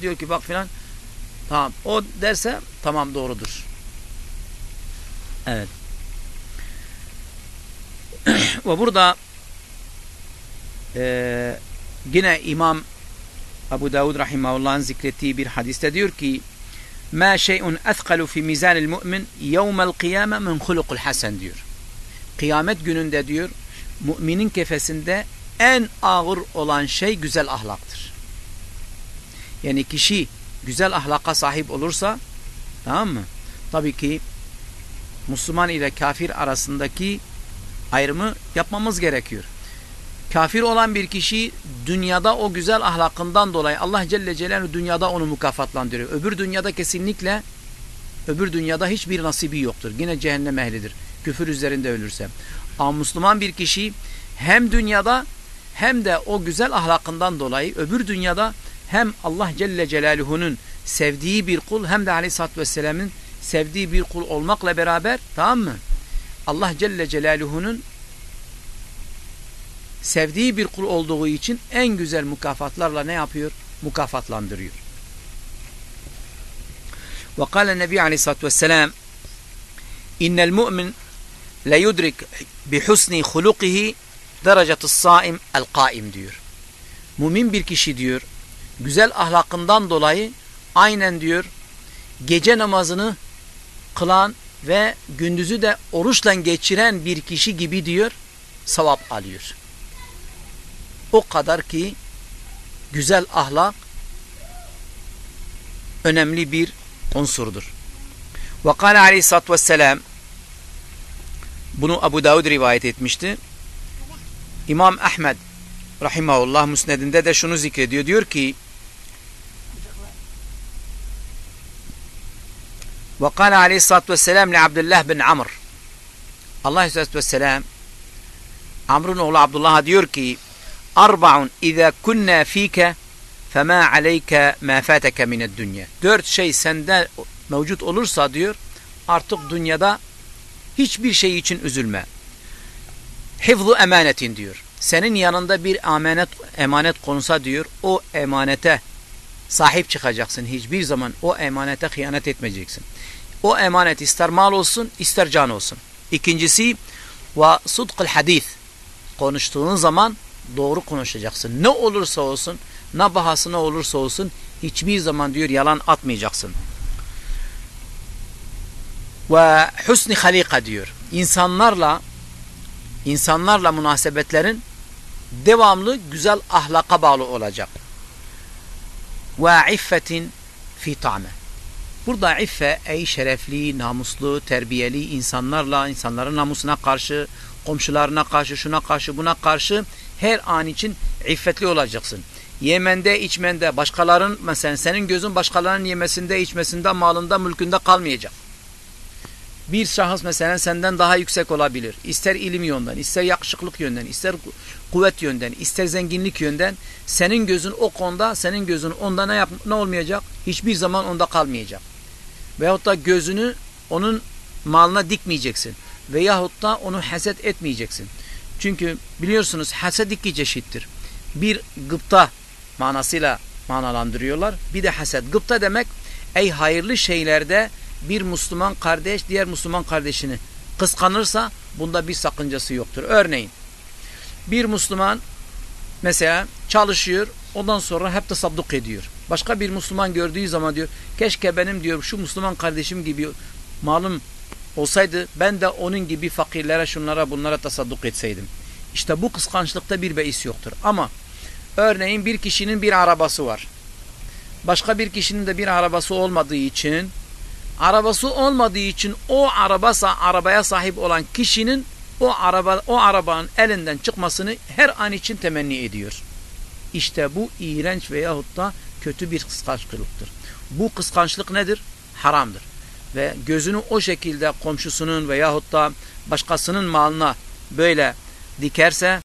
diyor ki bak filan tamam o derse tamam doğrudur. Evet. Ve burada e, yine İmam Abu Davud Rahimahullah'ın zikrettiği bir hadiste diyor ki Ma şey'un ethkalu fi mizanil mu'min yevmel kıyame min hulukul hasen diyor. Kıyamet gününde diyor müminin kefesinde en ağır olan şey güzel ahlaktır. Yani kişi güzel ahlaka sahip olursa tamam mı? Tabii ki Müslüman ile kafir arasındaki ayrımı yapmamız gerekiyor. Kafir olan bir kişi dünyada o güzel ahlakından dolayı Allah Celle Celaluhu dünyada onu mükafatlandırıyor. Öbür dünyada kesinlikle öbür dünyada hiçbir nasibi yoktur. Yine cehennem ehlidir. Küfür üzerinde ölürse. Ama Müslüman bir kişi hem dünyada hem de o güzel ahlakından dolayı öbür dünyada hem Allah Celle Celaluhu'nun sevdiği bir kul hem de Aleyhisselatü Vesselam'ın sevdiği bir kul olmakla beraber tamam mı? Allah Celle Celaluhu'nun sevdiği bir kul olduğu için en güzel mükafatlarla ne yapıyor? Mükafatlandırıyor. Ve kâle Nebi Aleyhisselatü Vesselam İnnel mu'min le yudrik bi husni hulukihi derecetü saim el kaim diyor. Mümin bir kişi diyor güzel ahlakından dolayı aynen diyor gece namazını kılan ve gündüzü de oruçla geçiren bir kişi gibi diyor sevap alıyor. O kadar ki güzel ahlak önemli bir unsurdur. Ve kâle aleyhissalatü vesselam bunu Abu Davud rivayet etmişti. İmam Ahmed rahimahullah musnedinde de şunu zikrediyor. Diyor ki Ve kâle aleyhissalatü vesselam li Abdullah bin Amr. Allah aleyhissalatü vesselam Amr'ın oğlu Abdullah'a diyor ki Arba'un ize kunna fike fema aleyke ma fateke mined dünya. Dört şey sende mevcut olursa diyor artık dünyada hiçbir şey için üzülme. Hifzu emanetin diyor. Senin yanında bir emanet emanet konsa diyor o emanete sahip çıkacaksın. Hiçbir zaman o emanete hıyanet etmeyeceksin. O emanet ister mal olsun ister can olsun. İkincisi ve sudkul hadis. Konuştuğun zaman doğru konuşacaksın. Ne olursa olsun ne bahasına olursa olsun hiçbir zaman diyor yalan atmayacaksın. Ve husni halika diyor. İnsanlarla insanlarla münasebetlerin devamlı güzel ahlaka bağlı olacak. Ve iffetin fi ta'me. Burada iffe ey şerefli, namuslu, terbiyeli insanlarla, insanların namusuna karşı, komşularına karşı, şuna karşı, buna karşı her an için iffetli olacaksın. Yemende, içmende, başkaların, mesela senin gözün başkalarının yemesinde, içmesinde, malında, mülkünde kalmayacak. Bir şahıs mesela senden daha yüksek olabilir. İster ilim yönden, ister yakışıklık yönden, ister kuvvet yönden, ister zenginlik yönden. Senin gözün o konuda, senin gözün onda ne, yap ne olmayacak? Hiçbir zaman onda kalmayacak. Veyahut da gözünü onun malına dikmeyeceksin. Veyahut da onu haset etmeyeceksin. Çünkü biliyorsunuz haset iki çeşittir. Bir gıpta manasıyla manalandırıyorlar. Bir de haset. Gıpta demek ey hayırlı şeylerde bir Müslüman kardeş diğer Müslüman kardeşini kıskanırsa bunda bir sakıncası yoktur. Örneğin bir Müslüman mesela çalışıyor ondan sonra hep tasadduk ediyor. Başka bir Müslüman gördüğü zaman diyor keşke benim diyor şu Müslüman kardeşim gibi malım olsaydı ben de onun gibi fakirlere şunlara bunlara tasadduk etseydim. İşte bu kıskançlıkta bir beis yoktur. Ama örneğin bir kişinin bir arabası var. Başka bir kişinin de bir arabası olmadığı için arabası olmadığı için o arabasa arabaya sahip olan kişinin o araba o arabanın elinden çıkmasını her an için temenni ediyor. İşte bu iğrenç veyahut da kötü bir kıskançlıktır. Bu kıskançlık nedir? Haramdır. Ve gözünü o şekilde komşusunun veyahut da başkasının malına böyle dikerse